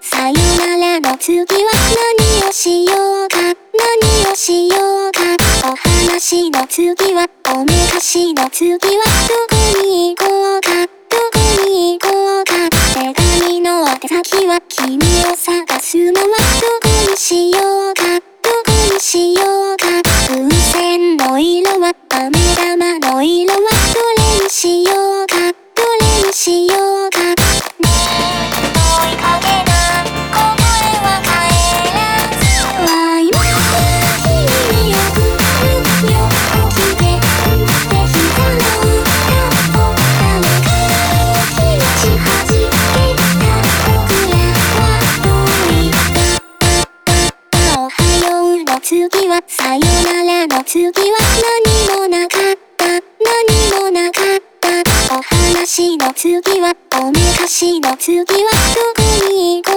さよならの次は何をしようか。何をしようか。お話の次はおめかしの次はどこに行こうかどこに行こうか手紙の宛先は君を探すのは。どこにしようかどこにしようか次はさよならの次は何もなかった。何もなかった。お話の次はおめかしの次はどこに行こう。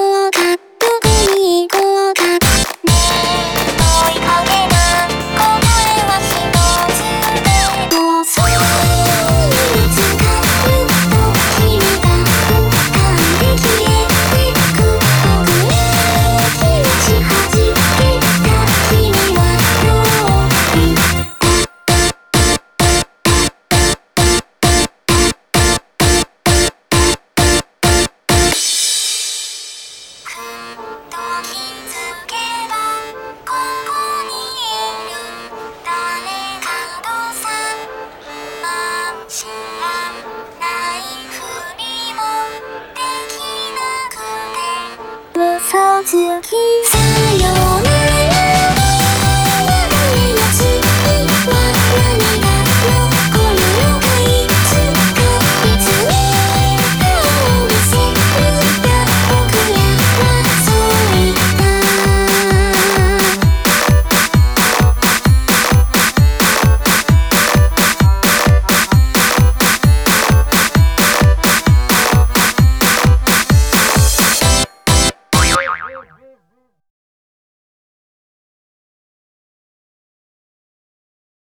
to.